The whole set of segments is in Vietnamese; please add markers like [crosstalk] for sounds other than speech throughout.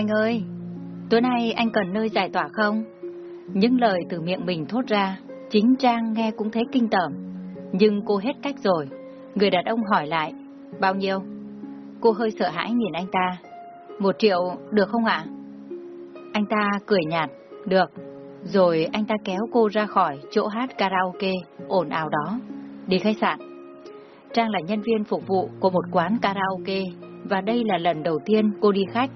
Anh ơi, tối nay anh cần nơi giải tỏa không? Những lời từ miệng mình thốt ra, chính Trang nghe cũng thấy kinh tởm. Nhưng cô hết cách rồi. Người đàn ông hỏi lại, bao nhiêu? Cô hơi sợ hãi nhìn anh ta. Một triệu, được không ạ? Anh ta cười nhạt, được. Rồi anh ta kéo cô ra khỏi chỗ hát karaoke ồn ào đó, đi khách sạn. Trang là nhân viên phục vụ của một quán karaoke và đây là lần đầu tiên cô đi khách.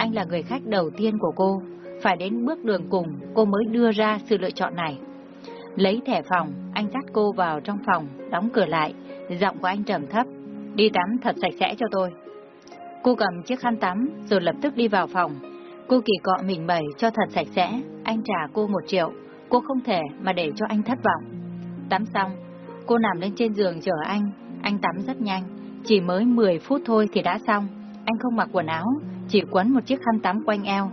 Anh là người khách đầu tiên của cô, phải đến bước đường cùng cô mới đưa ra sự lựa chọn này. Lấy thẻ phòng, anh dắt cô vào trong phòng, đóng cửa lại, giọng của anh trầm thấp, đi tắm thật sạch sẽ cho tôi. Cô cầm chiếc khăn tắm rồi lập tức đi vào phòng. Cô kỳ cọ mình bẩy cho thật sạch sẽ, anh trả cô một triệu, cô không thể mà để cho anh thất vọng. Tắm xong, cô nằm lên trên giường chờ anh, anh tắm rất nhanh, chỉ mới 10 phút thôi thì đã xong. Anh không mặc quần áo, chỉ quấn một chiếc khăn tắm quanh eo.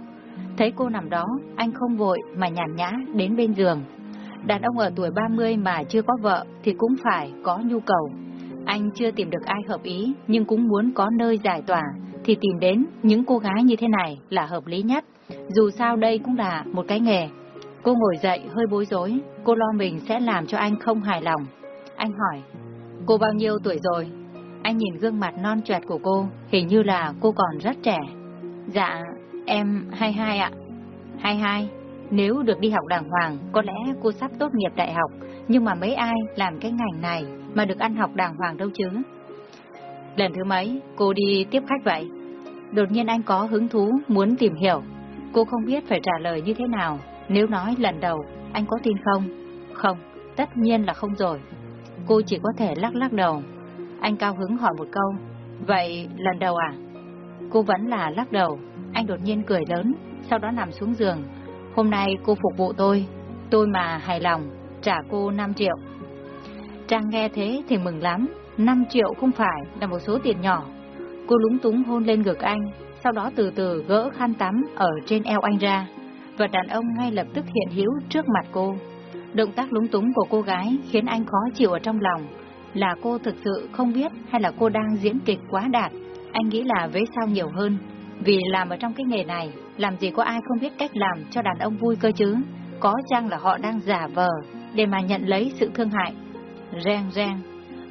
Thấy cô nằm đó, anh không vội mà nhàn nhã đến bên giường. Đàn ông ở tuổi 30 mà chưa có vợ thì cũng phải có nhu cầu. Anh chưa tìm được ai hợp ý, nhưng cũng muốn có nơi giải tỏa, thì tìm đến những cô gái như thế này là hợp lý nhất. Dù sao đây cũng là một cái nghề. Cô ngồi dậy hơi bối rối, cô lo mình sẽ làm cho anh không hài lòng. Anh hỏi, cô bao nhiêu tuổi rồi? Anh nhìn gương mặt non trẻ của cô, hình như là cô còn rất trẻ. Dạ, em 22 ạ. 22, nếu được đi học đàng hoàng, có lẽ cô sắp tốt nghiệp đại học, nhưng mà mấy ai làm cái ngành này mà được ăn học đàng hoàng đâu chứ. Lần thứ mấy, cô đi tiếp khách vậy? Đột nhiên anh có hứng thú, muốn tìm hiểu. Cô không biết phải trả lời như thế nào. Nếu nói lần đầu, anh có tin không? Không, tất nhiên là không rồi. Cô chỉ có thể lắc lắc đầu. Anh cao hứng hỏi một câu. Vậy lần đầu à? Cô vẫn là lắc đầu. Anh đột nhiên cười lớn, sau đó nằm xuống giường. Hôm nay cô phục vụ tôi. Tôi mà hài lòng, trả cô 5 triệu. Trang nghe thế thì mừng lắm. 5 triệu không phải là một số tiền nhỏ. Cô lúng túng hôn lên ngực anh, sau đó từ từ gỡ khăn tắm ở trên eo anh ra. Và đàn ông ngay lập tức hiện hữu trước mặt cô. Động tác lúng túng của cô gái khiến anh khó chịu ở trong lòng. Là cô thực sự không biết hay là cô đang diễn kịch quá đạt. Anh nghĩ là vế sau nhiều hơn. Vì làm ở trong cái nghề này, làm gì có ai không biết cách làm cho đàn ông vui cơ chứ. Có chăng là họ đang giả vờ để mà nhận lấy sự thương hại. Reng reng,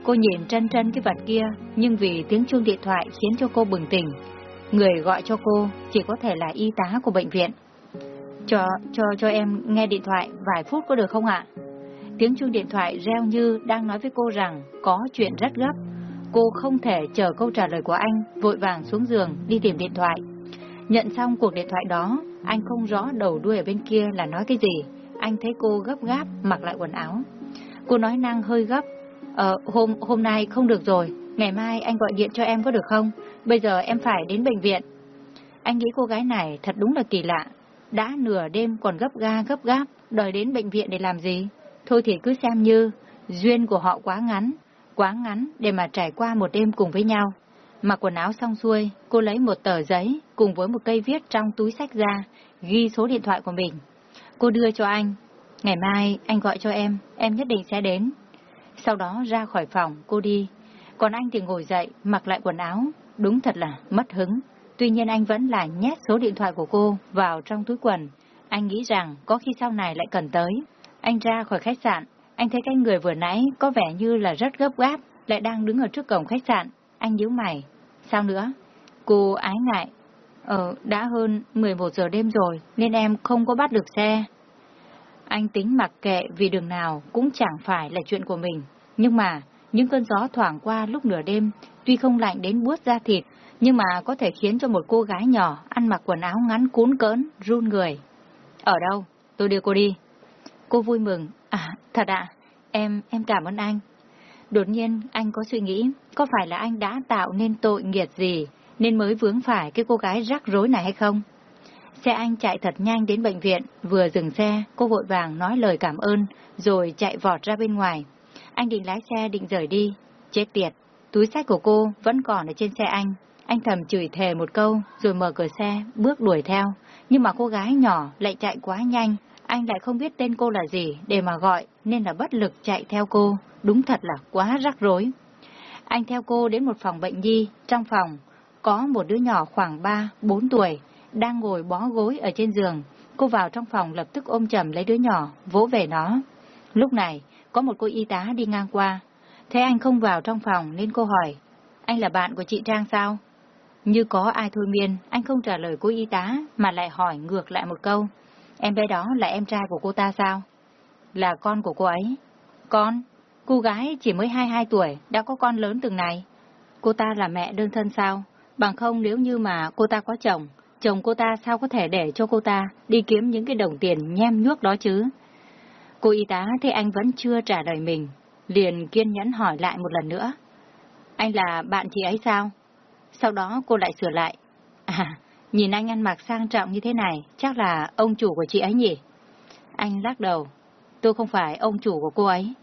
cô nhìn chân chân cái vật kia, nhưng vì tiếng chuông điện thoại khiến cho cô bừng tỉnh. Người gọi cho cô chỉ có thể là y tá của bệnh viện. Cho, cho, cho em nghe điện thoại vài phút có được không ạ? Tiếng chuông điện thoại reo như đang nói với cô rằng có chuyện rất gấp. Cô không thể chờ câu trả lời của anh, vội vàng xuống giường đi tìm điện thoại. Nhận xong cuộc điện thoại đó, anh không rõ đầu đuôi ở bên kia là nói cái gì. Anh thấy cô gấp gáp mặc lại quần áo. Cô nói năng hơi gấp. Ờ, hôm, hôm nay không được rồi. Ngày mai anh gọi điện cho em có được không? Bây giờ em phải đến bệnh viện. Anh nghĩ cô gái này thật đúng là kỳ lạ. Đã nửa đêm còn gấp ga gấp gáp, đòi đến bệnh viện để làm gì? Thôi thì cứ xem như duyên của họ quá ngắn, quá ngắn để mà trải qua một đêm cùng với nhau. Mặc quần áo xong xuôi, cô lấy một tờ giấy cùng với một cây viết trong túi sách ra, ghi số điện thoại của mình. Cô đưa cho anh. Ngày mai anh gọi cho em, em nhất định sẽ đến. Sau đó ra khỏi phòng, cô đi. Còn anh thì ngồi dậy, mặc lại quần áo. Đúng thật là mất hứng. Tuy nhiên anh vẫn là nhét số điện thoại của cô vào trong túi quần. Anh nghĩ rằng có khi sau này lại cần tới. Anh ra khỏi khách sạn, anh thấy cái người vừa nãy có vẻ như là rất gấp gáp, lại đang đứng ở trước cổng khách sạn. Anh nhíu mày. Sao nữa? Cô ái ngại. Ờ, đã hơn 11 giờ đêm rồi, nên em không có bắt được xe. Anh tính mặc kệ vì đường nào cũng chẳng phải là chuyện của mình. Nhưng mà, những cơn gió thoảng qua lúc nửa đêm, tuy không lạnh đến buốt da thịt, nhưng mà có thể khiến cho một cô gái nhỏ ăn mặc quần áo ngắn cún cỡn, run người. Ở đâu? Tôi đưa cô đi. Cô vui mừng. À, thật ạ. Em, em cảm ơn anh. Đột nhiên, anh có suy nghĩ, có phải là anh đã tạo nên tội nghiệt gì, nên mới vướng phải cái cô gái rắc rối này hay không? Xe anh chạy thật nhanh đến bệnh viện, vừa dừng xe, cô vội vàng nói lời cảm ơn, rồi chạy vọt ra bên ngoài. Anh định lái xe định rời đi. Chết tiệt, túi sách của cô vẫn còn ở trên xe anh. Anh thầm chửi thề một câu, rồi mở cửa xe, bước đuổi theo. Nhưng mà cô gái nhỏ lại chạy quá nhanh, anh lại không biết tên cô là gì để mà gọi, nên là bất lực chạy theo cô. Đúng thật là quá rắc rối. Anh theo cô đến một phòng bệnh nhi, trong phòng có một đứa nhỏ khoảng 3, 4 tuổi, đang ngồi bó gối ở trên giường. Cô vào trong phòng lập tức ôm chầm lấy đứa nhỏ, vỗ về nó. Lúc này, có một cô y tá đi ngang qua. Thấy anh không vào trong phòng nên cô hỏi, anh là bạn của chị Trang sao? Như có ai thôi miên, anh không trả lời cô y tá mà lại hỏi ngược lại một câu. Em bé đó là em trai của cô ta sao? Là con của cô ấy. Con? Cô gái chỉ mới 22 tuổi, đã có con lớn từng này. Cô ta là mẹ đơn thân sao? Bằng không nếu như mà cô ta có chồng, chồng cô ta sao có thể để cho cô ta đi kiếm những cái đồng tiền nhem nhuốc đó chứ? Cô y tá thấy anh vẫn chưa trả lời mình, liền kiên nhẫn hỏi lại một lần nữa. Anh là bạn chị ấy sao? Sau đó cô lại sửa lại. À, nhìn anh ăn mặc sang trọng như thế này, chắc là ông chủ của chị ấy nhỉ? Anh lắc đầu. Tôi không phải ông chủ của cô ấy.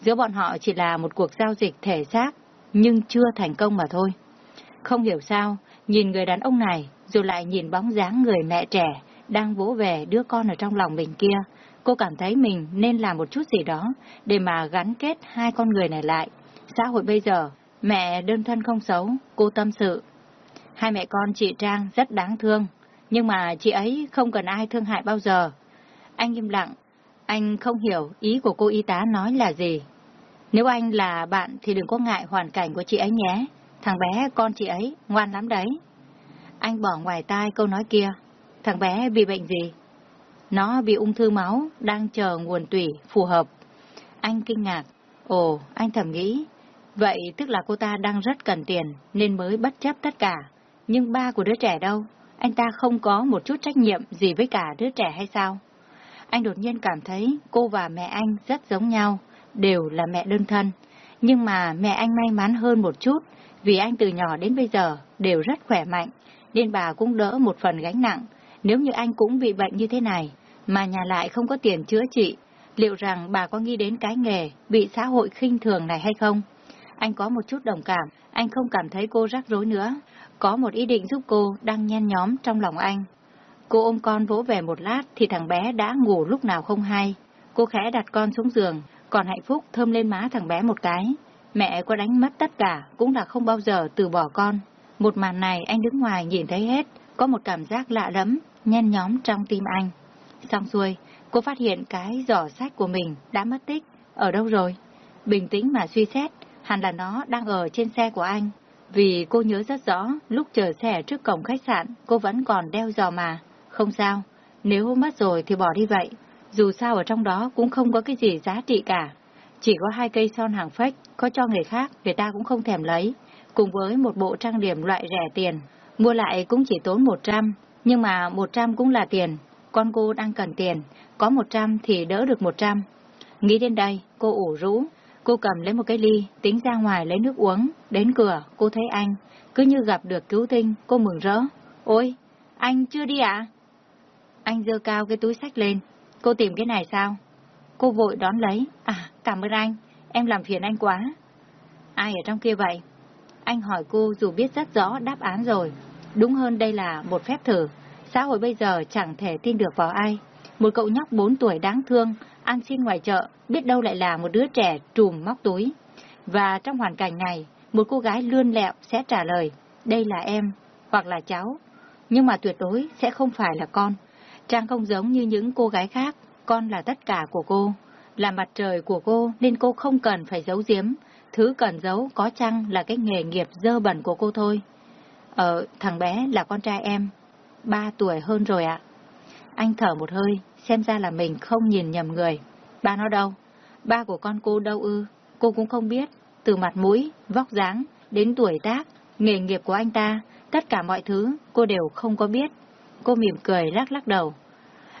Giữa bọn họ chỉ là một cuộc giao dịch thể xác, nhưng chưa thành công mà thôi. Không hiểu sao, nhìn người đàn ông này, rồi lại nhìn bóng dáng người mẹ trẻ, đang vỗ về đứa con ở trong lòng mình kia, cô cảm thấy mình nên làm một chút gì đó để mà gắn kết hai con người này lại. Xã hội bây giờ, mẹ đơn thân không xấu, cô tâm sự. Hai mẹ con chị Trang rất đáng thương, nhưng mà chị ấy không cần ai thương hại bao giờ. Anh im lặng, anh không hiểu ý của cô y tá nói là gì. Nếu anh là bạn thì đừng có ngại hoàn cảnh của chị ấy nhé. Thằng bé, con chị ấy, ngoan lắm đấy. Anh bỏ ngoài tai câu nói kia. Thằng bé bị bệnh gì? Nó bị ung thư máu, đang chờ nguồn tủy phù hợp. Anh kinh ngạc. Ồ, anh thầm nghĩ. Vậy tức là cô ta đang rất cần tiền, nên mới bất chấp tất cả. Nhưng ba của đứa trẻ đâu? Anh ta không có một chút trách nhiệm gì với cả đứa trẻ hay sao? Anh đột nhiên cảm thấy cô và mẹ anh rất giống nhau, đều là mẹ đơn thân. Nhưng mà mẹ anh may mắn hơn một chút, vì anh từ nhỏ đến bây giờ đều rất khỏe mạnh, nên bà cũng đỡ một phần gánh nặng. Nếu như anh cũng bị bệnh như thế này, mà nhà lại không có tiền chữa trị, liệu rằng bà có nghĩ đến cái nghề bị xã hội khinh thường này hay không? Anh có một chút đồng cảm, anh không cảm thấy cô rắc rối nữa. Có một ý định giúp cô đang nhen nhóm trong lòng anh. Cô ôm con vỗ về một lát thì thằng bé đã ngủ lúc nào không hay. Cô khẽ đặt con xuống giường, còn hạnh phúc thơm lên má thằng bé một cái. Mẹ có đánh mất tất cả cũng là không bao giờ từ bỏ con. Một màn này anh đứng ngoài nhìn thấy hết, có một cảm giác lạ lắm, nhen nhóm trong tim anh. Xong xuôi, cô phát hiện cái giỏ sách của mình đã mất tích. Ở đâu rồi? Bình tĩnh mà suy xét, hẳn là nó đang ở trên xe của anh. Vì cô nhớ rất rõ, lúc chờ xe trước cổng khách sạn, cô vẫn còn đeo giò mà. Không sao, nếu mất rồi thì bỏ đi vậy. Dù sao ở trong đó cũng không có cái gì giá trị cả. Chỉ có hai cây son hàng phách, có cho người khác, người ta cũng không thèm lấy. Cùng với một bộ trang điểm loại rẻ tiền, mua lại cũng chỉ tốn 100, nhưng mà 100 cũng là tiền. Con cô đang cần tiền, có 100 thì đỡ được 100. Nghĩ đến đây, cô ủ rũ. Cô cầm lấy một cái ly, tính ra ngoài lấy nước uống. Đến cửa, cô thấy anh. Cứ như gặp được cứu tinh, cô mừng rỡ. Ôi, anh chưa đi ạ? Anh dơ cao cái túi sách lên. Cô tìm cái này sao? Cô vội đón lấy. À, cảm ơn anh. Em làm phiền anh quá. Ai ở trong kia vậy? Anh hỏi cô dù biết rất rõ đáp án rồi. Đúng hơn đây là một phép thử. Xã hội bây giờ chẳng thể tin được vào ai. Một cậu nhóc 4 tuổi đáng thương, ăn xin ngoài chợ, biết đâu lại là một đứa trẻ trùm móc túi. Và trong hoàn cảnh này, một cô gái lươn lẹo sẽ trả lời, đây là em, hoặc là cháu, nhưng mà tuyệt đối sẽ không phải là con. Trang không giống như những cô gái khác, con là tất cả của cô, là mặt trời của cô nên cô không cần phải giấu giếm, thứ cần giấu có chăng là cái nghề nghiệp dơ bẩn của cô thôi. Ờ, thằng bé là con trai em, ba tuổi hơn rồi ạ. Anh thở một hơi, xem ra là mình không nhìn nhầm người. Ba nó đâu? Ba của con cô đâu ư? Cô cũng không biết, từ mặt mũi, vóc dáng, đến tuổi tác, nghề nghiệp của anh ta, tất cả mọi thứ cô đều không có biết. Cô mỉm cười lắc lắc đầu.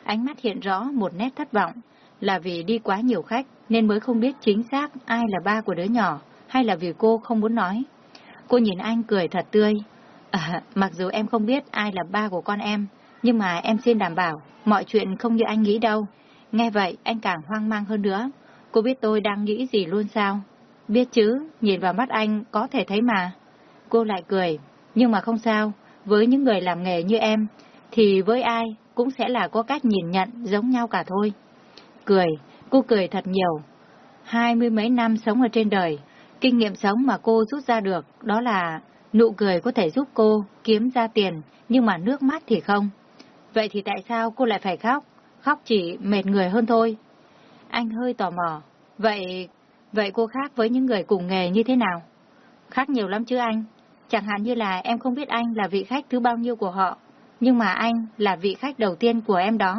Ánh mắt hiện rõ một nét thất vọng, là vì đi quá nhiều khách nên mới không biết chính xác ai là ba của đứa nhỏ, hay là vì cô không muốn nói. Cô nhìn anh cười thật tươi. À, mặc dù em không biết ai là ba của con em, nhưng mà em xin đảm bảo, mọi chuyện không như anh nghĩ đâu. Nghe vậy, anh càng hoang mang hơn nữa. Cô biết tôi đang nghĩ gì luôn sao? Biết chứ, nhìn vào mắt anh có thể thấy mà. Cô lại cười, nhưng mà không sao, với những người làm nghề như em, thì với ai cũng sẽ là có cách nhìn nhận giống nhau cả thôi. Cười, cô cười thật nhiều. Hai mươi mấy năm sống ở trên đời, kinh nghiệm sống mà cô rút ra được đó là Nụ cười có thể giúp cô kiếm ra tiền, nhưng mà nước mắt thì không. Vậy thì tại sao cô lại phải khóc? Khóc chỉ mệt người hơn thôi. Anh hơi tò mò. Vậy, vậy cô khác với những người cùng nghề như thế nào? Khác nhiều lắm chứ anh. Chẳng hạn như là em không biết anh là vị khách thứ bao nhiêu của họ, nhưng mà anh là vị khách đầu tiên của em đó.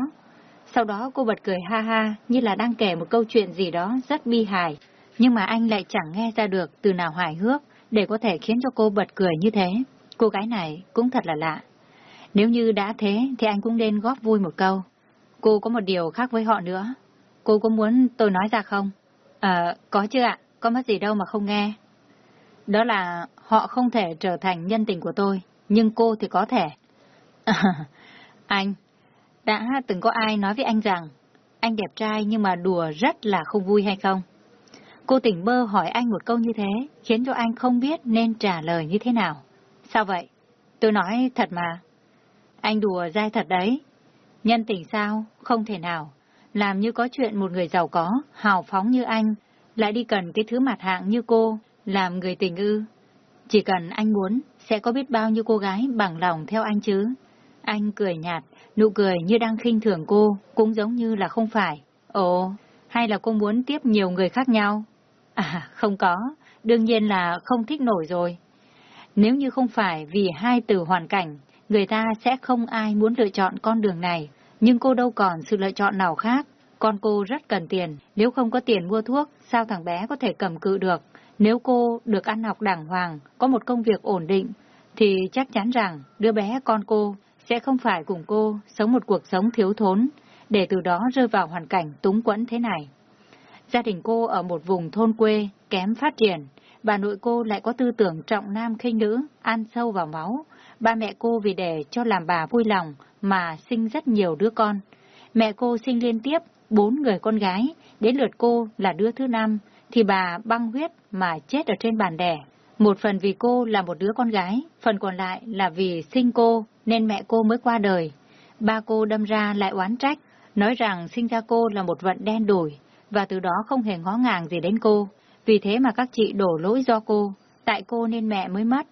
Sau đó cô bật cười ha ha như là đang kể một câu chuyện gì đó rất bi hài, nhưng mà anh lại chẳng nghe ra được từ nào hài hước để có thể khiến cho cô bật cười như thế. Cô gái này cũng thật là lạ. Nếu như đã thế thì anh cũng nên góp vui một câu. Cô có một điều khác với họ nữa. Cô có muốn tôi nói ra không? Ờ, có chứ ạ, có mất gì đâu mà không nghe. Đó là họ không thể trở thành nhân tình của tôi, nhưng cô thì có thể. [laughs] anh, đã từng có ai nói với anh rằng anh đẹp trai nhưng mà đùa rất là không vui hay không? Cô tỉnh bơ hỏi anh một câu như thế, khiến cho anh không biết nên trả lời như thế nào. Sao vậy? Tôi nói thật mà. Anh đùa dai thật đấy. Nhân tình sao? Không thể nào. Làm như có chuyện một người giàu có, hào phóng như anh, lại đi cần cái thứ mặt hạng như cô, làm người tình ư. Chỉ cần anh muốn, sẽ có biết bao nhiêu cô gái bằng lòng theo anh chứ. Anh cười nhạt, nụ cười như đang khinh thường cô, cũng giống như là không phải. Ồ, hay là cô muốn tiếp nhiều người khác nhau? À, không có, đương nhiên là không thích nổi rồi. Nếu như không phải vì hai từ hoàn cảnh, người ta sẽ không ai muốn lựa chọn con đường này, nhưng cô đâu còn sự lựa chọn nào khác. Con cô rất cần tiền, nếu không có tiền mua thuốc, sao thằng bé có thể cầm cự được? Nếu cô được ăn học đàng hoàng, có một công việc ổn định, thì chắc chắn rằng đứa bé con cô sẽ không phải cùng cô sống một cuộc sống thiếu thốn, để từ đó rơi vào hoàn cảnh túng quẫn thế này. Gia đình cô ở một vùng thôn quê, kém phát triển, bà nội cô lại có tư tưởng trọng nam khinh nữ, ăn sâu vào máu. Ba mẹ cô vì để cho làm bà vui lòng mà sinh rất nhiều đứa con. Mẹ cô sinh liên tiếp bốn người con gái, đến lượt cô là đứa thứ năm, thì bà băng huyết mà chết ở trên bàn đẻ. Một phần vì cô là một đứa con gái, phần còn lại là vì sinh cô nên mẹ cô mới qua đời. Ba cô đâm ra lại oán trách, nói rằng sinh ra cô là một vận đen đủi, và từ đó không hề ngó ngàng gì đến cô. Vì thế mà các chị đổ lỗi do cô, tại cô nên mẹ mới mất.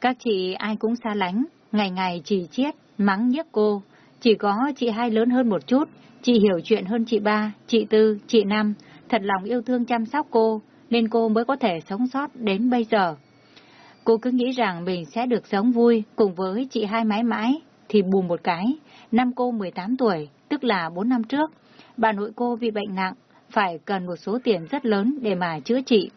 Các chị ai cũng xa lánh, ngày ngày chỉ chiết, mắng nhiếc cô. Chỉ có chị hai lớn hơn một chút, chị hiểu chuyện hơn chị ba, chị tư, chị năm, thật lòng yêu thương chăm sóc cô, nên cô mới có thể sống sót đến bây giờ. Cô cứ nghĩ rằng mình sẽ được sống vui cùng với chị hai mãi mãi, thì bùm một cái, năm cô 18 tuổi, tức là 4 năm trước, bà nội cô bị bệnh nặng, phải cần một số tiền rất lớn để mà chữa trị.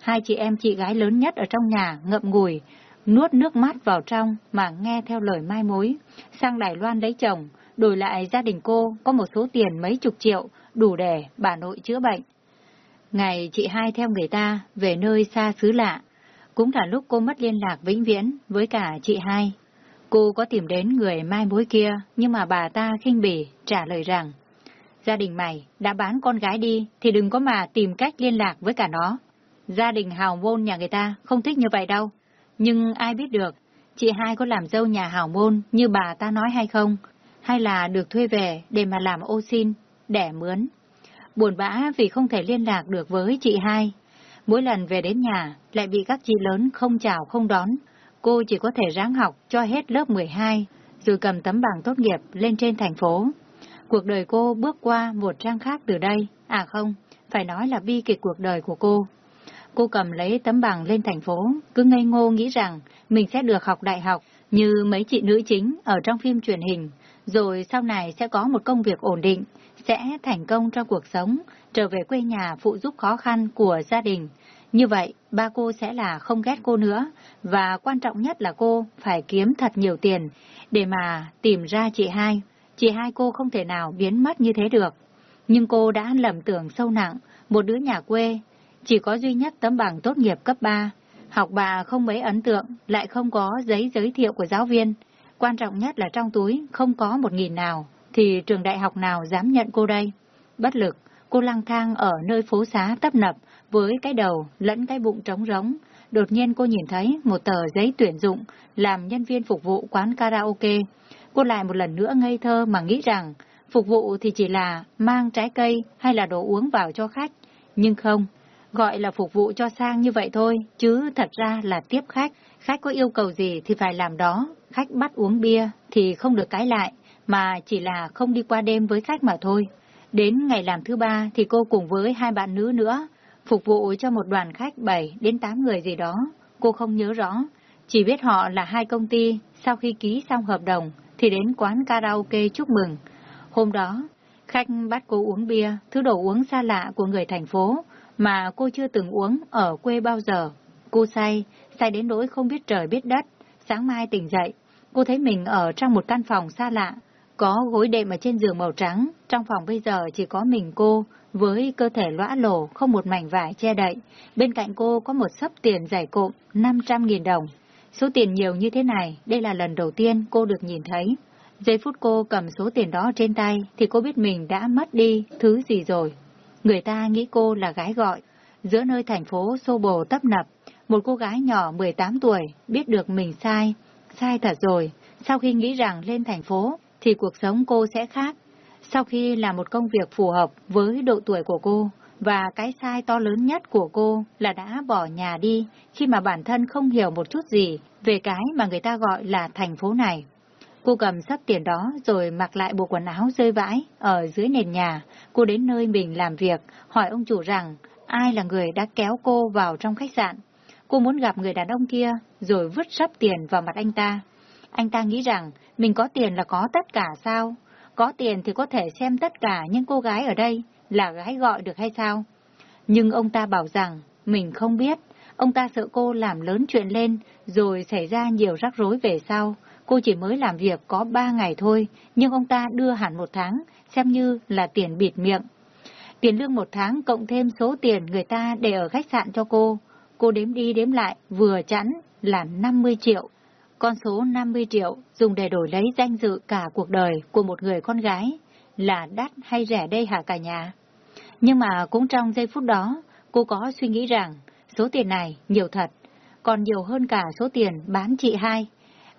Hai chị em chị gái lớn nhất ở trong nhà ngậm ngùi, nuốt nước mắt vào trong mà nghe theo lời mai mối, sang Đài Loan lấy chồng, đổi lại gia đình cô có một số tiền mấy chục triệu, đủ để bà nội chữa bệnh. Ngày chị hai theo người ta về nơi xa xứ lạ, cũng là lúc cô mất liên lạc vĩnh viễn với cả chị hai. Cô có tìm đến người mai mối kia, nhưng mà bà ta khinh bỉ, trả lời rằng, gia đình mày đã bán con gái đi thì đừng có mà tìm cách liên lạc với cả nó. Gia đình hào môn nhà người ta không thích như vậy đâu. Nhưng ai biết được, chị hai có làm dâu nhà hào môn như bà ta nói hay không, hay là được thuê về để mà làm ô xin, đẻ mướn. Buồn bã vì không thể liên lạc được với chị hai. Mỗi lần về đến nhà lại bị các chị lớn không chào không đón. Cô chỉ có thể ráng học cho hết lớp 12, rồi cầm tấm bằng tốt nghiệp lên trên thành phố. Cuộc đời cô bước qua một trang khác từ đây, à không, phải nói là bi kịch cuộc đời của cô. Cô cầm lấy tấm bằng lên thành phố, cứ ngây ngô nghĩ rằng mình sẽ được học đại học như mấy chị nữ chính ở trong phim truyền hình, rồi sau này sẽ có một công việc ổn định, sẽ thành công trong cuộc sống, trở về quê nhà phụ giúp khó khăn của gia đình. Như vậy, ba cô sẽ là không ghét cô nữa, và quan trọng nhất là cô phải kiếm thật nhiều tiền để mà tìm ra chị hai. Chị hai cô không thể nào biến mất như thế được. Nhưng cô đã lầm tưởng sâu nặng, một đứa nhà quê, chỉ có duy nhất tấm bằng tốt nghiệp cấp 3. Học bà không mấy ấn tượng, lại không có giấy giới thiệu của giáo viên. Quan trọng nhất là trong túi không có một nghìn nào, thì trường đại học nào dám nhận cô đây? Bất lực, cô lang thang ở nơi phố xá tấp nập, với cái đầu lẫn cái bụng trống rỗng. Đột nhiên cô nhìn thấy một tờ giấy tuyển dụng làm nhân viên phục vụ quán karaoke. Cô lại một lần nữa ngây thơ mà nghĩ rằng phục vụ thì chỉ là mang trái cây hay là đồ uống vào cho khách. Nhưng không, gọi là phục vụ cho sang như vậy thôi, chứ thật ra là tiếp khách. Khách có yêu cầu gì thì phải làm đó, khách bắt uống bia thì không được cãi lại, mà chỉ là không đi qua đêm với khách mà thôi. Đến ngày làm thứ ba thì cô cùng với hai bạn nữ nữa, phục vụ cho một đoàn khách 7 đến 8 người gì đó. Cô không nhớ rõ, chỉ biết họ là hai công ty, sau khi ký xong hợp đồng thì đến quán karaoke chúc mừng. Hôm đó, khách bắt cô uống bia, thứ đồ uống xa lạ của người thành phố, mà cô chưa từng uống ở quê bao giờ. Cô say, say đến nỗi không biết trời biết đất. Sáng mai tỉnh dậy, cô thấy mình ở trong một căn phòng xa lạ, có gối đệm ở trên giường màu trắng, trong phòng bây giờ chỉ có mình cô, với cơ thể lõa lổ, không một mảnh vải che đậy. Bên cạnh cô có một sấp tiền giải cộm, 500.000 đồng. Số tiền nhiều như thế này, đây là lần đầu tiên cô được nhìn thấy. Giây phút cô cầm số tiền đó trên tay, thì cô biết mình đã mất đi thứ gì rồi. Người ta nghĩ cô là gái gọi. Giữa nơi thành phố xô bồ tấp nập, một cô gái nhỏ 18 tuổi biết được mình sai. Sai thật rồi, sau khi nghĩ rằng lên thành phố thì cuộc sống cô sẽ khác. Sau khi làm một công việc phù hợp với độ tuổi của cô, và cái sai to lớn nhất của cô là đã bỏ nhà đi khi mà bản thân không hiểu một chút gì về cái mà người ta gọi là thành phố này. Cô cầm sắp tiền đó rồi mặc lại bộ quần áo rơi vãi ở dưới nền nhà. Cô đến nơi mình làm việc, hỏi ông chủ rằng ai là người đã kéo cô vào trong khách sạn. Cô muốn gặp người đàn ông kia rồi vứt sắp tiền vào mặt anh ta. Anh ta nghĩ rằng mình có tiền là có tất cả sao? Có tiền thì có thể xem tất cả những cô gái ở đây là gái gọi được hay sao? Nhưng ông ta bảo rằng mình không biết. Ông ta sợ cô làm lớn chuyện lên rồi xảy ra nhiều rắc rối về sau. Cô chỉ mới làm việc có ba ngày thôi, nhưng ông ta đưa hẳn một tháng, xem như là tiền bịt miệng. Tiền lương một tháng cộng thêm số tiền người ta để ở khách sạn cho cô. Cô đếm đi đếm lại, vừa chẵn là 50 triệu. Con số 50 triệu dùng để đổi lấy danh dự cả cuộc đời của một người con gái là đắt hay rẻ đây hả cả nhà? Nhưng mà cũng trong giây phút đó, cô có suy nghĩ rằng số tiền này nhiều thật, còn nhiều hơn cả số tiền bán chị hai.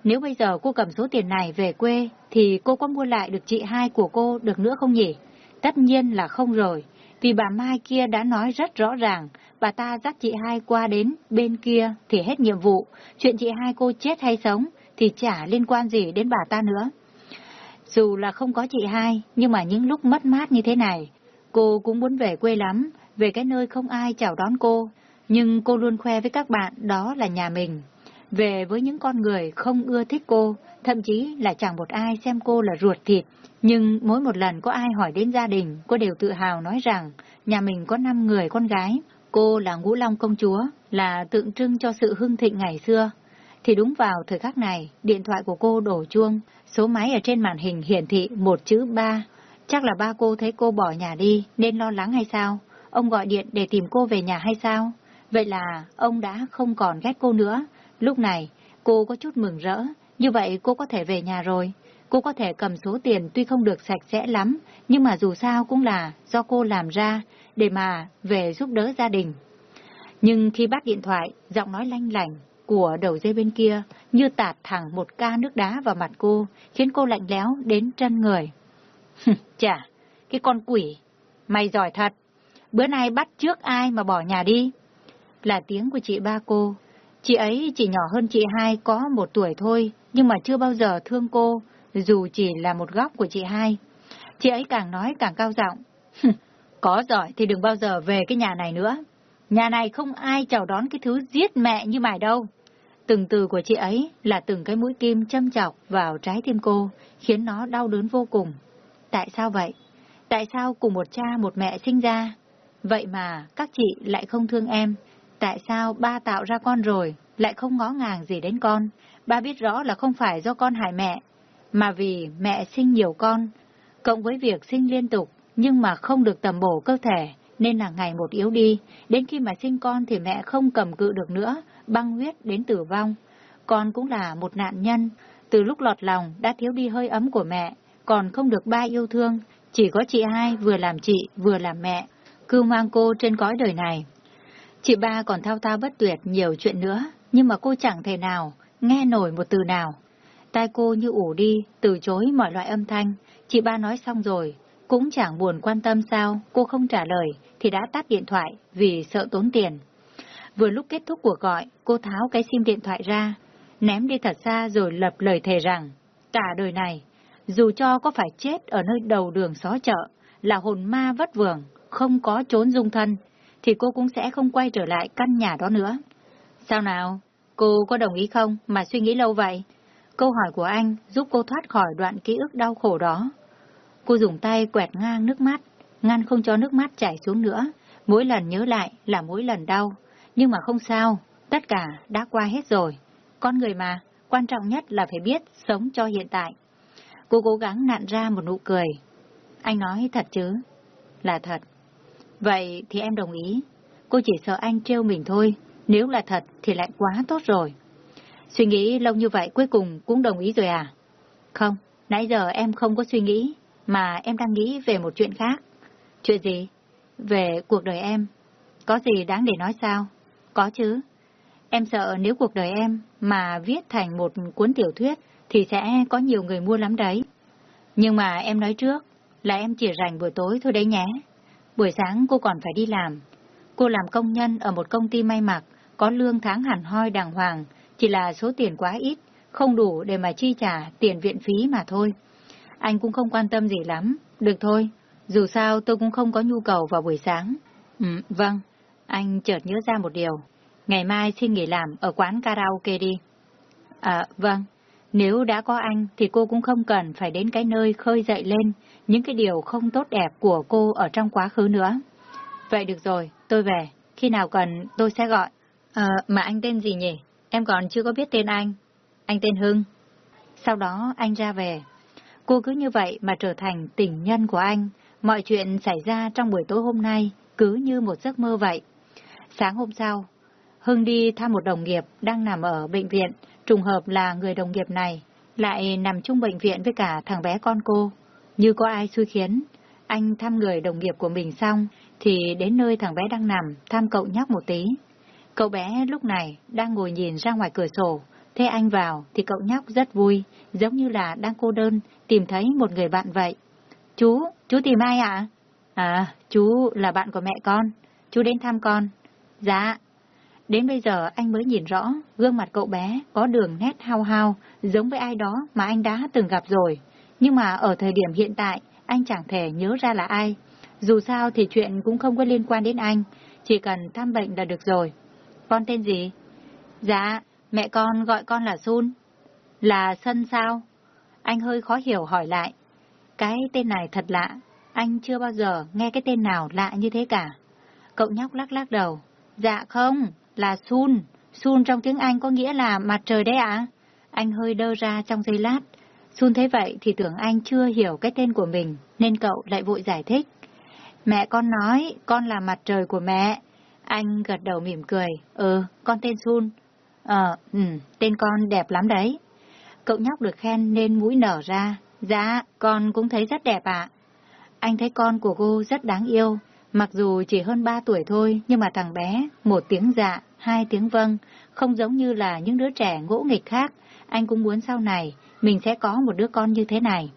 Nếu bây giờ cô cầm số tiền này về quê, thì cô có mua lại được chị hai của cô được nữa không nhỉ? Tất nhiên là không rồi, vì bà Mai kia đã nói rất rõ ràng, bà ta dắt chị hai qua đến bên kia thì hết nhiệm vụ, chuyện chị hai cô chết hay sống thì chả liên quan gì đến bà ta nữa. Dù là không có chị hai, nhưng mà những lúc mất mát như thế này, cô cũng muốn về quê lắm, về cái nơi không ai chào đón cô, nhưng cô luôn khoe với các bạn đó là nhà mình. Về với những con người không ưa thích cô, thậm chí là chẳng một ai xem cô là ruột thịt, nhưng mỗi một lần có ai hỏi đến gia đình, cô đều tự hào nói rằng nhà mình có 5 người con gái, cô là Ngũ Long công chúa, là tượng trưng cho sự hưng thịnh ngày xưa. Thì đúng vào thời khắc này, điện thoại của cô đổ chuông, số máy ở trên màn hình hiển thị một chữ ba. Chắc là ba cô thấy cô bỏ nhà đi nên lo lắng hay sao? Ông gọi điện để tìm cô về nhà hay sao? Vậy là ông đã không còn ghét cô nữa. Lúc này, cô có chút mừng rỡ, như vậy cô có thể về nhà rồi. Cô có thể cầm số tiền tuy không được sạch sẽ lắm, nhưng mà dù sao cũng là do cô làm ra để mà về giúp đỡ gia đình. Nhưng khi bắt điện thoại, giọng nói lanh lành của đầu dây bên kia như tạt thẳng một ca nước đá vào mặt cô, khiến cô lạnh lẽo đến chân người. Chà, cái con quỷ, mày giỏi thật. Bữa nay bắt trước ai mà bỏ nhà đi? Là tiếng của chị ba cô. Chị ấy chỉ nhỏ hơn chị hai có một tuổi thôi, nhưng mà chưa bao giờ thương cô, dù chỉ là một góc của chị hai. Chị ấy càng nói càng cao giọng. Có giỏi thì đừng bao giờ về cái nhà này nữa. Nhà này không ai chào đón cái thứ giết mẹ như mày đâu. Từng từ của chị ấy là từng cái mũi kim châm chọc vào trái tim cô, khiến nó đau đớn vô cùng. Tại sao vậy? Tại sao cùng một cha một mẹ sinh ra? Vậy mà các chị lại không thương em. Tại sao ba tạo ra con rồi, lại không ngó ngàng gì đến con? Ba biết rõ là không phải do con hại mẹ, mà vì mẹ sinh nhiều con, cộng với việc sinh liên tục nhưng mà không được tầm bổ cơ thể, nên là ngày một yếu đi, đến khi mà sinh con thì mẹ không cầm cự được nữa, băng huyết đến tử vong. Con cũng là một nạn nhân, từ lúc lọt lòng đã thiếu đi hơi ấm của mẹ, còn không được ba yêu thương, chỉ có chị hai vừa làm chị vừa làm mẹ, cưu mang cô trên cõi đời này. Chị ba còn thao thao bất tuyệt nhiều chuyện nữa, nhưng mà cô chẳng thể nào nghe nổi một từ nào. Tai cô như ủ đi, từ chối mọi loại âm thanh, chị ba nói xong rồi, cũng chẳng buồn quan tâm sao, cô không trả lời thì đã tắt điện thoại vì sợ tốn tiền. Vừa lúc kết thúc cuộc gọi, cô tháo cái sim điện thoại ra, ném đi thật xa rồi lập lời thề rằng, cả đời này, dù cho có phải chết ở nơi đầu đường xó chợ, là hồn ma vất vưởng, không có trốn dung thân, thì cô cũng sẽ không quay trở lại căn nhà đó nữa. Sao nào? Cô có đồng ý không mà suy nghĩ lâu vậy? Câu hỏi của anh giúp cô thoát khỏi đoạn ký ức đau khổ đó. Cô dùng tay quẹt ngang nước mắt, ngăn không cho nước mắt chảy xuống nữa. Mỗi lần nhớ lại là mỗi lần đau. Nhưng mà không sao, tất cả đã qua hết rồi. Con người mà, quan trọng nhất là phải biết sống cho hiện tại. Cô cố gắng nặn ra một nụ cười. Anh nói thật chứ? Là thật. Vậy thì em đồng ý. Cô chỉ sợ anh trêu mình thôi. Nếu là thật thì lại quá tốt rồi. Suy nghĩ lâu như vậy cuối cùng cũng đồng ý rồi à? Không, nãy giờ em không có suy nghĩ, mà em đang nghĩ về một chuyện khác. Chuyện gì? Về cuộc đời em. Có gì đáng để nói sao? Có chứ. Em sợ nếu cuộc đời em mà viết thành một cuốn tiểu thuyết thì sẽ có nhiều người mua lắm đấy. Nhưng mà em nói trước là em chỉ rảnh buổi tối thôi đấy nhé. Buổi sáng cô còn phải đi làm. Cô làm công nhân ở một công ty may mặc, có lương tháng hẳn hoi đàng hoàng, chỉ là số tiền quá ít, không đủ để mà chi trả tiền viện phí mà thôi. Anh cũng không quan tâm gì lắm, được thôi, dù sao tôi cũng không có nhu cầu vào buổi sáng. Ừ, vâng, anh chợt nhớ ra một điều. Ngày mai xin nghỉ làm ở quán karaoke đi. À, vâng. Nếu đã có anh thì cô cũng không cần phải đến cái nơi khơi dậy lên những cái điều không tốt đẹp của cô ở trong quá khứ nữa. Vậy được rồi, tôi về. Khi nào cần tôi sẽ gọi. À, mà anh tên gì nhỉ? Em còn chưa có biết tên anh. Anh tên Hưng. Sau đó anh ra về. Cô cứ như vậy mà trở thành tình nhân của anh. Mọi chuyện xảy ra trong buổi tối hôm nay cứ như một giấc mơ vậy. Sáng hôm sau, Hưng đi thăm một đồng nghiệp đang nằm ở bệnh viện, trùng hợp là người đồng nghiệp này, lại nằm chung bệnh viện với cả thằng bé con cô. Như có ai xui khiến, anh thăm người đồng nghiệp của mình xong, thì đến nơi thằng bé đang nằm, thăm cậu nhóc một tí. Cậu bé lúc này đang ngồi nhìn ra ngoài cửa sổ, thấy anh vào thì cậu nhóc rất vui, giống như là đang cô đơn, tìm thấy một người bạn vậy. Chú, chú tìm ai ạ? À? chú là bạn của mẹ con, chú đến thăm con. Dạ. Đến bây giờ anh mới nhìn rõ, gương mặt cậu bé có đường nét hao hao, giống với ai đó mà anh đã từng gặp rồi. Nhưng mà ở thời điểm hiện tại, anh chẳng thể nhớ ra là ai. Dù sao thì chuyện cũng không có liên quan đến anh, chỉ cần thăm bệnh là được rồi. Con tên gì? Dạ, mẹ con gọi con là Sun. Là Sân sao? Anh hơi khó hiểu hỏi lại. Cái tên này thật lạ, anh chưa bao giờ nghe cái tên nào lạ như thế cả. Cậu nhóc lắc lắc đầu. Dạ không, là Sun. Sun trong tiếng Anh có nghĩa là mặt trời đấy ạ. Anh hơi đơ ra trong giây lát. Sun thấy vậy thì tưởng anh chưa hiểu cái tên của mình, nên cậu lại vội giải thích. Mẹ con nói, con là mặt trời của mẹ. Anh gật đầu mỉm cười. Ừ, con tên Sun. Ờ, ừ, tên con đẹp lắm đấy. Cậu nhóc được khen nên mũi nở ra. Dạ, con cũng thấy rất đẹp ạ. Anh thấy con của cô rất đáng yêu. Mặc dù chỉ hơn ba tuổi thôi, nhưng mà thằng bé, một tiếng dạ, hai tiếng vâng, không giống như là những đứa trẻ ngỗ nghịch khác. Anh cũng muốn sau này, mình sẽ có một đứa con như thế này.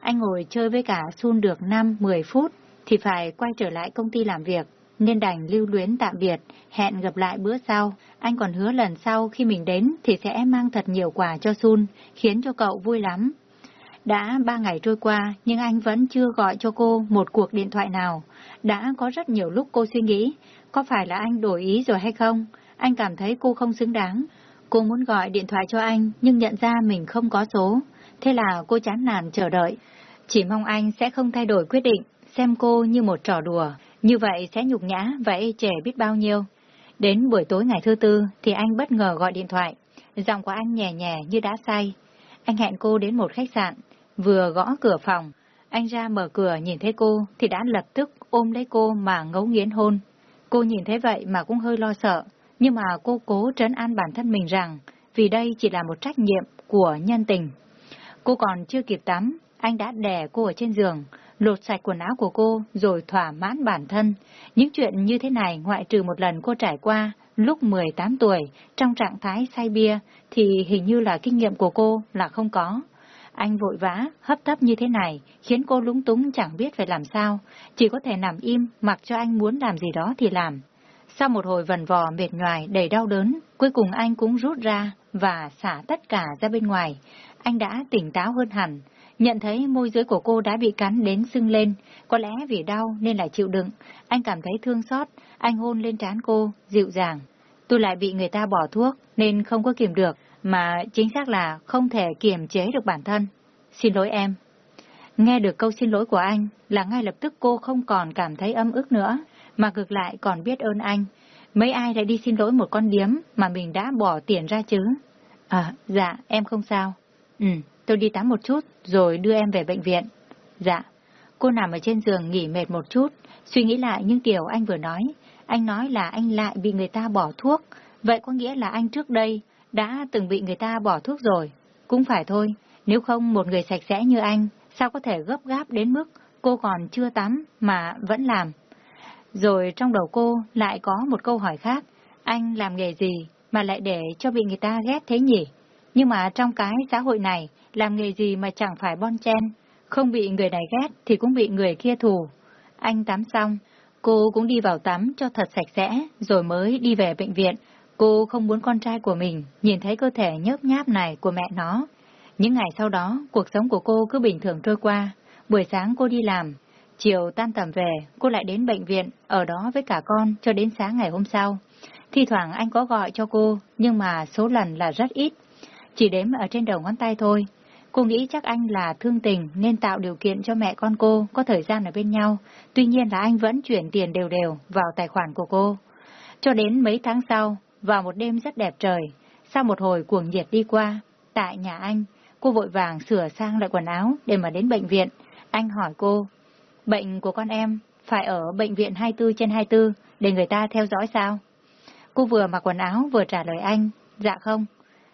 Anh ngồi chơi với cả Sun được 5-10 phút, thì phải quay trở lại công ty làm việc nên đành lưu luyến tạm biệt, hẹn gặp lại bữa sau. Anh còn hứa lần sau khi mình đến thì sẽ mang thật nhiều quà cho Sun, khiến cho cậu vui lắm. Đã ba ngày trôi qua, nhưng anh vẫn chưa gọi cho cô một cuộc điện thoại nào. Đã có rất nhiều lúc cô suy nghĩ, có phải là anh đổi ý rồi hay không? Anh cảm thấy cô không xứng đáng. Cô muốn gọi điện thoại cho anh, nhưng nhận ra mình không có số. Thế là cô chán nản chờ đợi. Chỉ mong anh sẽ không thay đổi quyết định, xem cô như một trò đùa. Như vậy sẽ nhục nhã và ê trẻ biết bao nhiêu. Đến buổi tối ngày thứ tư thì anh bất ngờ gọi điện thoại. Giọng của anh nhẹ nhẹ như đã say. Anh hẹn cô đến một khách sạn, vừa gõ cửa phòng. Anh ra mở cửa nhìn thấy cô thì đã lập tức ôm lấy cô mà ngấu nghiến hôn. Cô nhìn thấy vậy mà cũng hơi lo sợ, nhưng mà cô cố trấn an bản thân mình rằng vì đây chỉ là một trách nhiệm của nhân tình. Cô còn chưa kịp tắm, anh đã đè cô ở trên giường, lột sạch quần áo của cô rồi thỏa mãn bản thân. Những chuyện như thế này ngoại trừ một lần cô trải qua lúc 18 tuổi trong trạng thái say bia thì hình như là kinh nghiệm của cô là không có. Anh vội vã, hấp tấp như thế này, khiến cô lúng túng chẳng biết phải làm sao, chỉ có thể nằm im, mặc cho anh muốn làm gì đó thì làm. Sau một hồi vần vò mệt nhoài đầy đau đớn, cuối cùng anh cũng rút ra và xả tất cả ra bên ngoài. Anh đã tỉnh táo hơn hẳn, nhận thấy môi dưới của cô đã bị cắn đến sưng lên, có lẽ vì đau nên lại chịu đựng. Anh cảm thấy thương xót, anh hôn lên trán cô, dịu dàng. Tôi lại bị người ta bỏ thuốc nên không có kiềm được, mà chính xác là không thể kiềm chế được bản thân. Xin lỗi em. Nghe được câu xin lỗi của anh là ngay lập tức cô không còn cảm thấy âm ức nữa, mà ngược lại còn biết ơn anh. Mấy ai lại đi xin lỗi một con điếm mà mình đã bỏ tiền ra chứ? À, dạ, em không sao. Ừ, tôi đi tắm một chút rồi đưa em về bệnh viện. Dạ. Cô nằm ở trên giường nghỉ mệt một chút, suy nghĩ lại những điều anh vừa nói. Anh nói là anh lại bị người ta bỏ thuốc, vậy có nghĩa là anh trước đây đã từng bị người ta bỏ thuốc rồi. Cũng phải thôi, nếu không một người sạch sẽ như anh, sao có thể gấp gáp đến mức cô còn chưa tắm mà vẫn làm. Rồi trong đầu cô lại có một câu hỏi khác, anh làm nghề gì mà lại để cho bị người ta ghét thế nhỉ? Nhưng mà trong cái xã hội này, làm nghề gì mà chẳng phải bon chen, không bị người này ghét thì cũng bị người kia thù. Anh tắm xong, cô cũng đi vào tắm cho thật sạch sẽ, rồi mới đi về bệnh viện. Cô không muốn con trai của mình nhìn thấy cơ thể nhớp nháp này của mẹ nó. Những ngày sau đó, cuộc sống của cô cứ bình thường trôi qua. Buổi sáng cô đi làm, chiều tan tầm về, cô lại đến bệnh viện, ở đó với cả con cho đến sáng ngày hôm sau. Thì thoảng anh có gọi cho cô, nhưng mà số lần là rất ít. Chỉ đếm ở trên đầu ngón tay thôi. Cô nghĩ chắc anh là thương tình nên tạo điều kiện cho mẹ con cô có thời gian ở bên nhau. Tuy nhiên là anh vẫn chuyển tiền đều đều vào tài khoản của cô. Cho đến mấy tháng sau, vào một đêm rất đẹp trời, sau một hồi cuồng nhiệt đi qua, tại nhà anh, cô vội vàng sửa sang lại quần áo để mà đến bệnh viện. Anh hỏi cô, bệnh của con em phải ở bệnh viện 24 trên 24 để người ta theo dõi sao? Cô vừa mặc quần áo vừa trả lời anh, dạ không.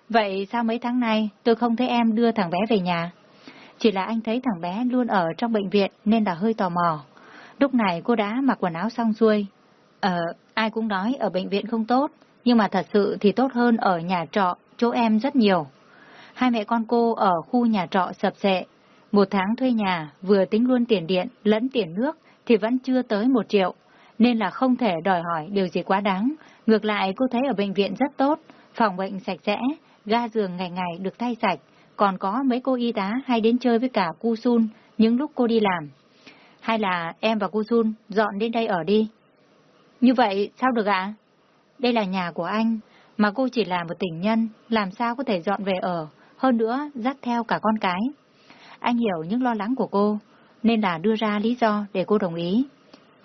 Vậy sao mấy tháng nay tôi không thấy em đưa thằng bé về nhà? Chỉ là anh thấy thằng bé luôn ở trong bệnh viện nên là hơi tò mò. Lúc này cô đã mặc quần áo xong xuôi. Ờ, ai cũng nói ở bệnh viện không tốt, nhưng mà thật sự thì tốt hơn ở nhà trọ, chỗ em rất nhiều. Hai mẹ con cô ở khu nhà trọ sập sệ. Một tháng thuê nhà, vừa tính luôn tiền điện lẫn tiền nước thì vẫn chưa tới một triệu, nên là không thể đòi hỏi điều gì quá đáng. Ngược lại cô thấy ở bệnh viện rất tốt, phòng bệnh sạch sẽ, ga giường ngày ngày được thay sạch, còn có mấy cô y tá hay đến chơi với cả cu Sun những lúc cô đi làm. Hay là em và cu Sun dọn đến đây ở đi. Như vậy sao được ạ? Đây là nhà của anh, mà cô chỉ là một tình nhân, làm sao có thể dọn về ở, hơn nữa dắt theo cả con cái. Anh hiểu những lo lắng của cô, nên là đưa ra lý do để cô đồng ý.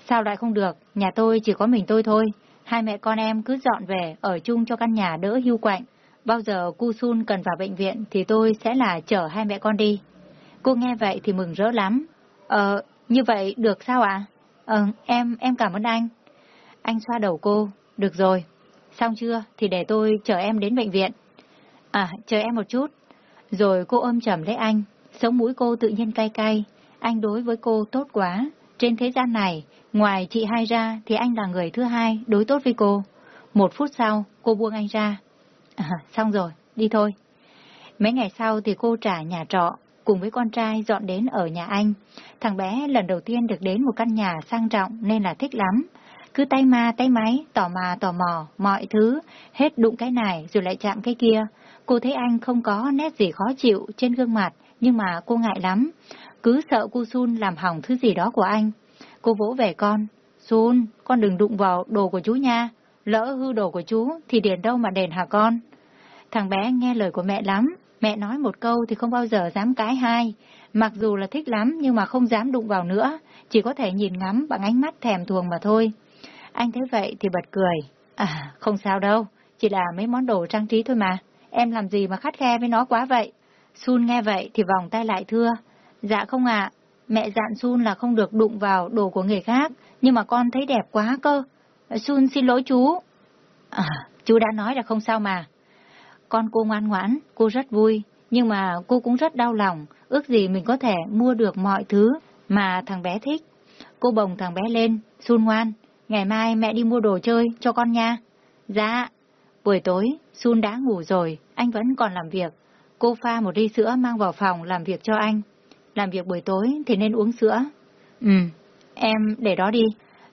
Sao lại không được, nhà tôi chỉ có mình tôi thôi, hai mẹ con em cứ dọn về ở chung cho căn nhà đỡ hưu quạnh. Bao giờ cu Sun cần vào bệnh viện thì tôi sẽ là chở hai mẹ con đi. Cô nghe vậy thì mừng rỡ lắm. Ờ, như vậy được sao ạ? Ờ, em, em cảm ơn anh. Anh xoa đầu cô. Được rồi. Xong chưa thì để tôi chờ em đến bệnh viện. À, chờ em một chút. Rồi cô ôm chầm lấy anh. Sống mũi cô tự nhiên cay cay. Anh đối với cô tốt quá. Trên thế gian này, ngoài chị hai ra thì anh là người thứ hai đối tốt với cô. Một phút sau, cô buông anh ra. À, xong rồi, đi thôi. Mấy ngày sau thì cô trả nhà trọ, cùng với con trai dọn đến ở nhà anh. Thằng bé lần đầu tiên được đến một căn nhà sang trọng nên là thích lắm. Cứ tay ma tay máy, tò mà tò mò, mọi thứ, hết đụng cái này rồi lại chạm cái kia. Cô thấy anh không có nét gì khó chịu trên gương mặt, nhưng mà cô ngại lắm. Cứ sợ cô Sun làm hỏng thứ gì đó của anh. Cô vỗ về con. Sun, con đừng đụng vào đồ của chú nha. Lỡ hư đồ của chú thì điền đâu mà đền hả con? Thằng bé nghe lời của mẹ lắm, mẹ nói một câu thì không bao giờ dám cãi hai. Mặc dù là thích lắm nhưng mà không dám đụng vào nữa, chỉ có thể nhìn ngắm bằng ánh mắt thèm thuồng mà thôi. Anh thấy vậy thì bật cười. À, không sao đâu, chỉ là mấy món đồ trang trí thôi mà. Em làm gì mà khắt khe với nó quá vậy? Sun nghe vậy thì vòng tay lại thưa. Dạ không ạ, mẹ dặn Sun là không được đụng vào đồ của người khác, nhưng mà con thấy đẹp quá cơ. Sun xin lỗi chú. À, chú đã nói là không sao mà. Con cô ngoan ngoãn, cô rất vui, nhưng mà cô cũng rất đau lòng, ước gì mình có thể mua được mọi thứ mà thằng bé thích. Cô bồng thằng bé lên, Sun ngoan, ngày mai mẹ đi mua đồ chơi cho con nha. Dạ. Buổi tối, Sun đã ngủ rồi, anh vẫn còn làm việc. cô pha một ly sữa mang vào phòng làm việc cho anh. Làm việc buổi tối thì nên uống sữa. Ừ, em để đó đi.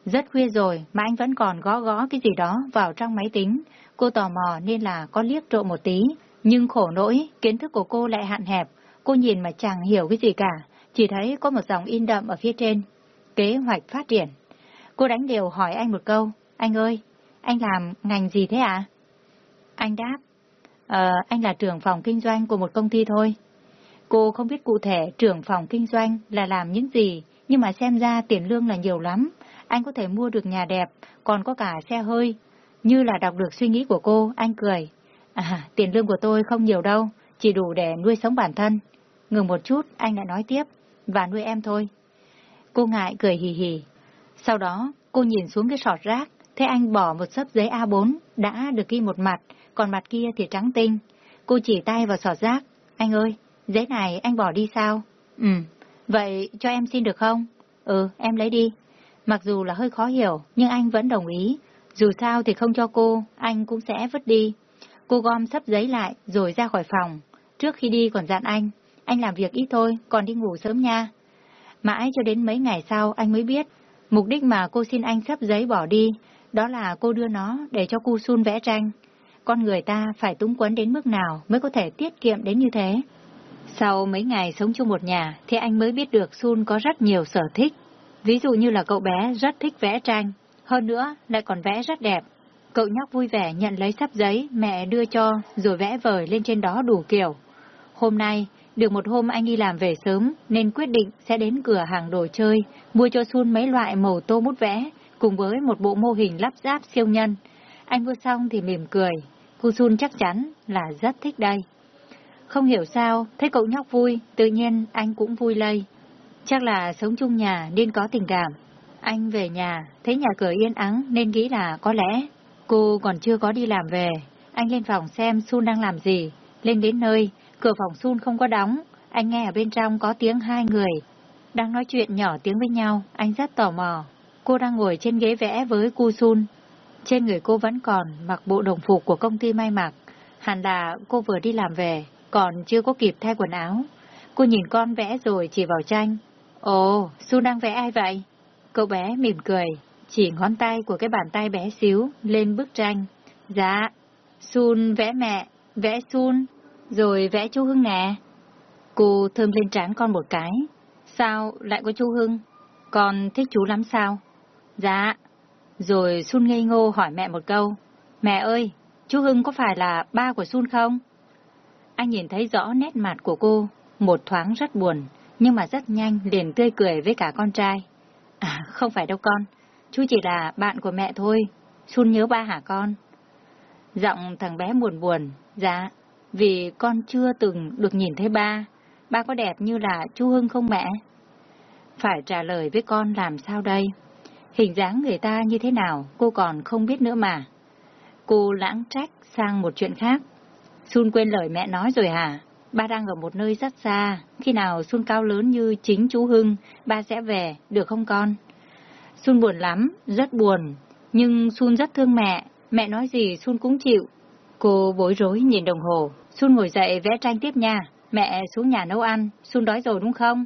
Rất khuya rồi mà anh vẫn còn gõ gõ cái gì đó vào trong máy tính. Cô tò mò nên là có liếc trộm một tí. Nhưng khổ nỗi, kiến thức của cô lại hạn hẹp. Cô nhìn mà chẳng hiểu cái gì cả, chỉ thấy có một dòng in đậm ở phía trên. Kế hoạch phát triển. Cô đánh đều hỏi anh một câu. Anh ơi, anh làm ngành gì thế ạ? À? Anh đáp. Ờ, anh là trưởng phòng kinh doanh của một công ty thôi. Cô không biết cụ thể trưởng phòng kinh doanh là làm những gì, nhưng mà xem ra tiền lương là nhiều lắm. Anh có thể mua được nhà đẹp, còn có cả xe hơi. Như là đọc được suy nghĩ của cô, anh cười. À, tiền lương của tôi không nhiều đâu, chỉ đủ để nuôi sống bản thân. Ngừng một chút, anh lại nói tiếp, và nuôi em thôi. Cô ngại cười hì hì. Sau đó, cô nhìn xuống cái sọt rác, thấy anh bỏ một sấp giấy A4 đã được ghi một mặt, còn mặt kia thì trắng tinh. Cô chỉ tay vào sọt rác. Anh ơi, giấy này anh bỏ đi sao? Ừ, vậy cho em xin được không? Ừ, em lấy đi. Mặc dù là hơi khó hiểu, nhưng anh vẫn đồng ý. Dù sao thì không cho cô, anh cũng sẽ vứt đi. Cô gom sắp giấy lại rồi ra khỏi phòng. Trước khi đi còn dặn anh, anh làm việc ít thôi, còn đi ngủ sớm nha. Mãi cho đến mấy ngày sau anh mới biết, mục đích mà cô xin anh sắp giấy bỏ đi, đó là cô đưa nó để cho cu Sun vẽ tranh. Con người ta phải túng quấn đến mức nào mới có thể tiết kiệm đến như thế. Sau mấy ngày sống chung một nhà thì anh mới biết được Sun có rất nhiều sở thích. Ví dụ như là cậu bé rất thích vẽ tranh, hơn nữa lại còn vẽ rất đẹp. Cậu nhóc vui vẻ nhận lấy sắp giấy mẹ đưa cho rồi vẽ vời lên trên đó đủ kiểu. Hôm nay, được một hôm anh đi làm về sớm nên quyết định sẽ đến cửa hàng đồ chơi, mua cho Sun mấy loại màu tô bút vẽ cùng với một bộ mô hình lắp ráp siêu nhân. Anh mua xong thì mỉm cười, cô Sun chắc chắn là rất thích đây. Không hiểu sao, thấy cậu nhóc vui, tự nhiên anh cũng vui lây. Chắc là sống chung nhà nên có tình cảm. Anh về nhà, thấy nhà cửa yên ắng nên nghĩ là có lẽ cô còn chưa có đi làm về. Anh lên phòng xem Sun đang làm gì. Lên đến nơi, cửa phòng Sun không có đóng. Anh nghe ở bên trong có tiếng hai người. Đang nói chuyện nhỏ tiếng với nhau, anh rất tò mò. Cô đang ngồi trên ghế vẽ với cu Sun. Trên người cô vẫn còn mặc bộ đồng phục của công ty may mặc. Hẳn là cô vừa đi làm về, còn chưa có kịp thay quần áo. Cô nhìn con vẽ rồi chỉ vào tranh. Ồ, Sun đang vẽ ai vậy? Cậu bé mỉm cười, chỉ ngón tay của cái bàn tay bé xíu lên bức tranh. Dạ, Sun vẽ mẹ, vẽ Sun, rồi vẽ chú Hưng nè. Cô thơm lên trán con một cái. Sao lại có chú Hưng? Con thích chú lắm sao? Dạ. Rồi Sun ngây ngô hỏi mẹ một câu. Mẹ ơi, chú Hưng có phải là ba của Sun không? Anh nhìn thấy rõ nét mặt của cô, một thoáng rất buồn, nhưng mà rất nhanh liền tươi cười với cả con trai. À, không phải đâu con, chú chỉ là bạn của mẹ thôi, Sun nhớ ba hả con? Giọng thằng bé buồn buồn, dạ, vì con chưa từng được nhìn thấy ba, ba có đẹp như là chú Hưng không mẹ? Phải trả lời với con làm sao đây? Hình dáng người ta như thế nào, cô còn không biết nữa mà. Cô lãng trách sang một chuyện khác. Sun quên lời mẹ nói rồi hả? Ba đang ở một nơi rất xa, khi nào Sun cao lớn như chính chú Hưng, ba sẽ về, được không con? Sun buồn lắm, rất buồn, nhưng Sun rất thương mẹ, mẹ nói gì Sun cũng chịu. Cô bối rối nhìn đồng hồ, Sun ngồi dậy vẽ tranh tiếp nha, mẹ xuống nhà nấu ăn, Sun đói rồi đúng không?